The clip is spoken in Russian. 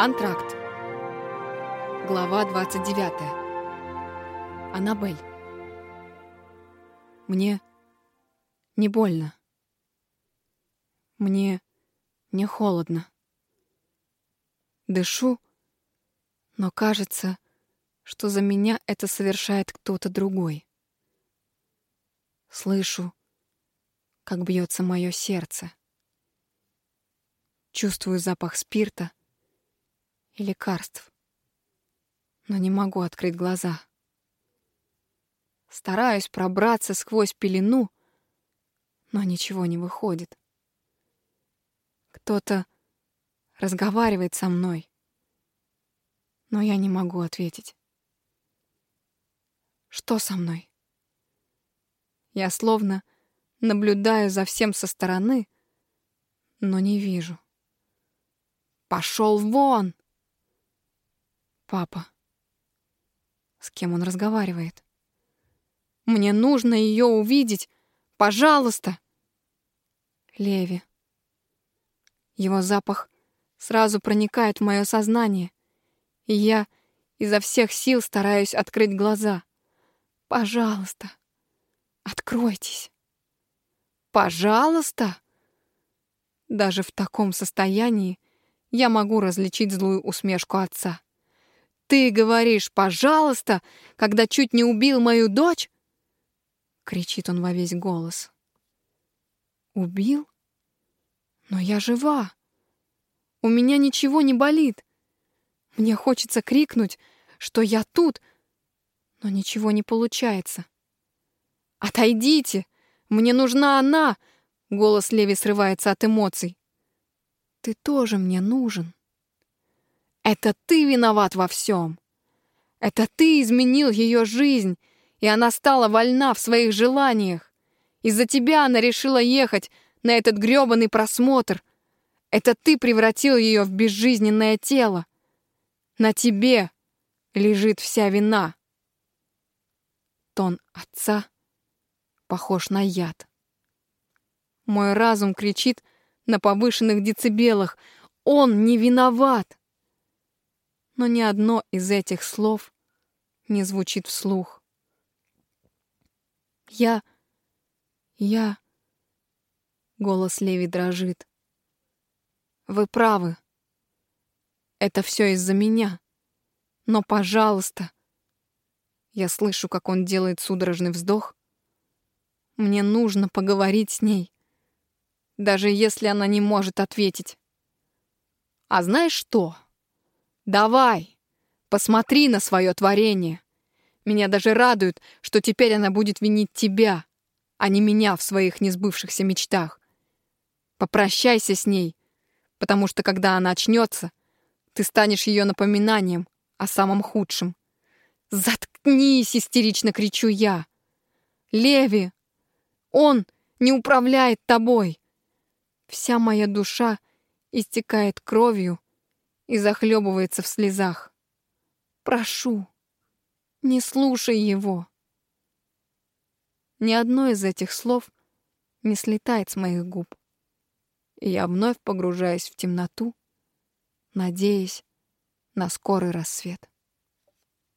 Антракт. Глава 29. Аннабель. Мне не больно. Мне не холодно. Дышу, но кажется, что за меня это совершает кто-то другой. Слышу, как бьется мое сердце. Чувствую запах спирта и лекарств, но не могу открыть глаза. Стараюсь пробраться сквозь пелену, но ничего не выходит. Кто-то разговаривает со мной, но я не могу ответить. Что со мной? Я словно наблюдаю за всем со стороны, но не вижу. Пошел вон! Папа. С кем он разговаривает? Мне нужно ее увидеть. Пожалуйста. Леви. Его запах сразу проникает в мое сознание, и я изо всех сил стараюсь открыть глаза. Пожалуйста, откройтесь. Пожалуйста. Даже в таком состоянии я могу различить злую усмешку отца. «Ты говоришь, пожалуйста, когда чуть не убил мою дочь?» Кричит он во весь голос. «Убил? Но я жива. У меня ничего не болит. Мне хочется крикнуть, что я тут, но ничего не получается. «Отойдите! Мне нужна она!» Голос Леви срывается от эмоций. Ты тоже мне нужен. Это ты виноват во всем. Это ты изменил ее жизнь, и она стала вольна в своих желаниях. Из-за тебя она решила ехать на этот грёбаный просмотр. Это ты превратил ее в безжизненное тело. На тебе лежит вся вина. Тон отца похож на яд. Мой разум кричит — на повышенных децибелах. Он не виноват. Но ни одно из этих слов не звучит вслух. Я... я... Голос Леви дрожит. Вы правы. Это все из-за меня. Но, пожалуйста... Я слышу, как он делает судорожный вздох. Мне нужно поговорить с ней даже если она не может ответить. А знаешь что? Давай, посмотри на свое творение. Меня даже радует, что теперь она будет винить тебя, а не меня в своих несбывшихся мечтах. Попрощайся с ней, потому что когда она очнется, ты станешь ее напоминанием о самом худшем. «Заткнись!» — истерично кричу я. «Леви! Он не управляет тобой!» Вся моя душа истекает кровью и захлебывается в слезах. Прошу, не слушай его. Ни одно из этих слов не слетает с моих губ, и я вновь погружаюсь в темноту, надеясь на скорый рассвет.